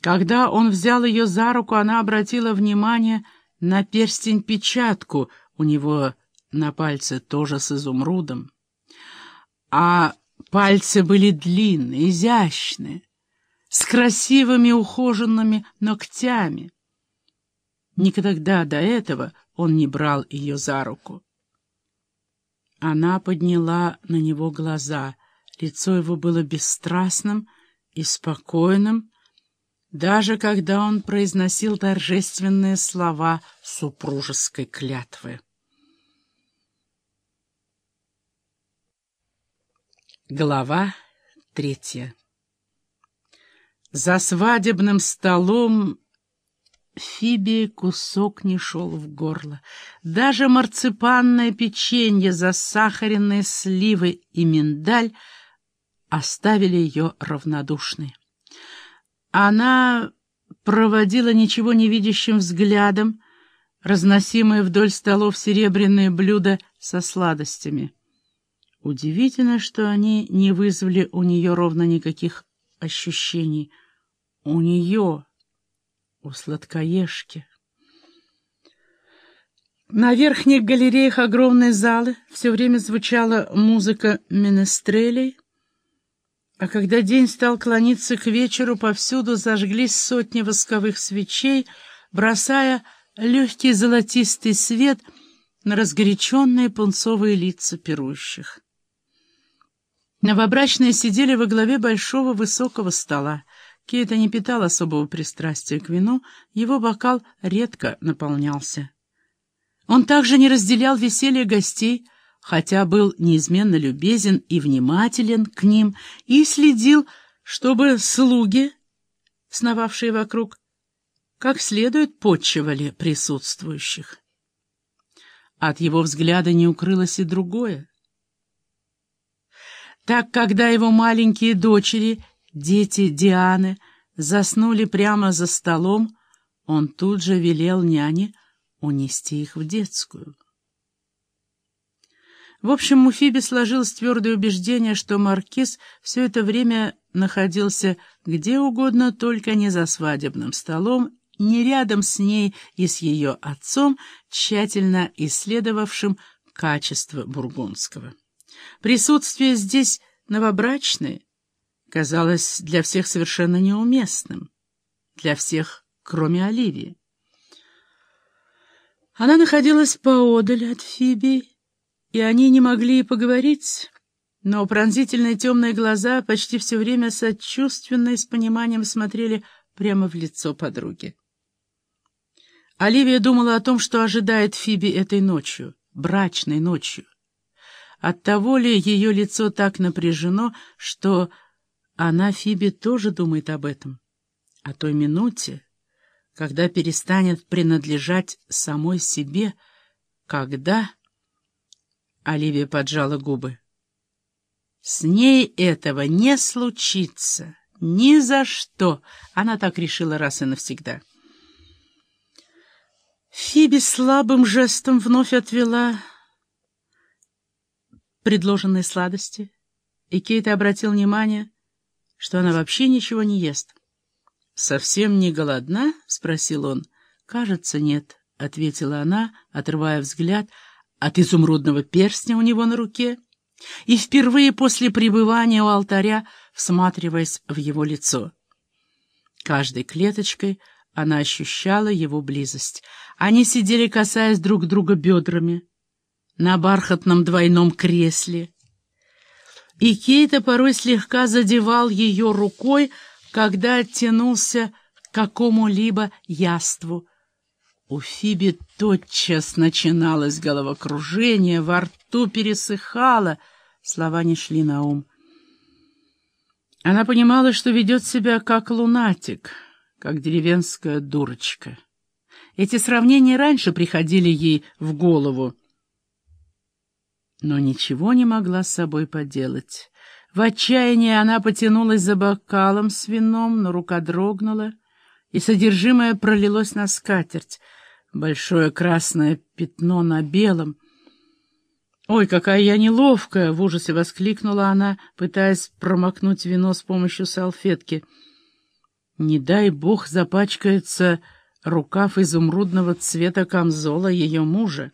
Когда он взял ее за руку, она обратила внимание на перстень-печатку у него на пальце, тоже с изумрудом. А пальцы были длинные, изящные, с красивыми ухоженными ногтями. Никогда до этого он не брал ее за руку. Она подняла на него глаза. Лицо его было бесстрастным и спокойным, даже когда он произносил торжественные слова супружеской клятвы. Глава третья За свадебным столом Фиби кусок не шел в горло. Даже марципанное печенье, засахаренные сливы и миндаль оставили ее равнодушной. Она проводила ничего не видящим взглядом разносимые вдоль столов серебряные блюда со сладостями. Удивительно, что они не вызвали у нее ровно никаких ощущений. У нее, у сладкоежки. На верхних галереях огромной залы все время звучала музыка менестрелей, а когда день стал клониться к вечеру, повсюду зажглись сотни восковых свечей, бросая легкий золотистый свет на разгоряченные пунцовые лица пирующих. Новобрачные сидели во главе большого высокого стола. Кейта не питал особого пристрастия к вину, его бокал редко наполнялся. Он также не разделял веселье гостей, хотя был неизменно любезен и внимателен к ним, и следил, чтобы слуги, сновавшие вокруг, как следует подчивали присутствующих. От его взгляда не укрылось и другое. Так, когда его маленькие дочери, дети Дианы, заснули прямо за столом, он тут же велел няне унести их в детскую. В общем, у Фиби сложилось твердое убеждение, что Маркиз все это время находился где угодно, только не за свадебным столом, не рядом с ней и с ее отцом, тщательно исследовавшим качество бургундского. Присутствие здесь новобрачной казалось для всех совершенно неуместным, для всех, кроме Оливии. Она находилась поодаль от Фиби, и они не могли и поговорить, но пронзительные темные глаза почти все время сочувственно и с пониманием смотрели прямо в лицо подруги. Оливия думала о том, что ожидает Фиби этой ночью, брачной ночью. Оттого ли ее лицо так напряжено, что она, Фиби, тоже думает об этом? О той минуте, когда перестанет принадлежать самой себе, когда... Оливия поджала губы. С ней этого не случится. Ни за что. Она так решила раз и навсегда. Фиби слабым жестом вновь отвела предложенные сладости, и Кейт обратил внимание, что она вообще ничего не ест. «Совсем не голодна?» — спросил он. «Кажется, нет», — ответила она, отрывая взгляд от изумрудного перстня у него на руке и впервые после пребывания у алтаря всматриваясь в его лицо. Каждой клеточкой она ощущала его близость. Они сидели, касаясь друг друга бедрами на бархатном двойном кресле. И Кейта порой слегка задевал ее рукой, когда оттянулся к какому-либо яству. У Фиби тотчас начиналось головокружение, во рту пересыхало, слова не шли на ум. Она понимала, что ведет себя как лунатик, как деревенская дурочка. Эти сравнения раньше приходили ей в голову, но ничего не могла с собой поделать. В отчаянии она потянулась за бокалом с вином, но рука дрогнула, и содержимое пролилось на скатерть. Большое красное пятно на белом. «Ой, какая я неловкая!» — в ужасе воскликнула она, пытаясь промокнуть вино с помощью салфетки. Не дай бог запачкается рукав изумрудного цвета камзола ее мужа.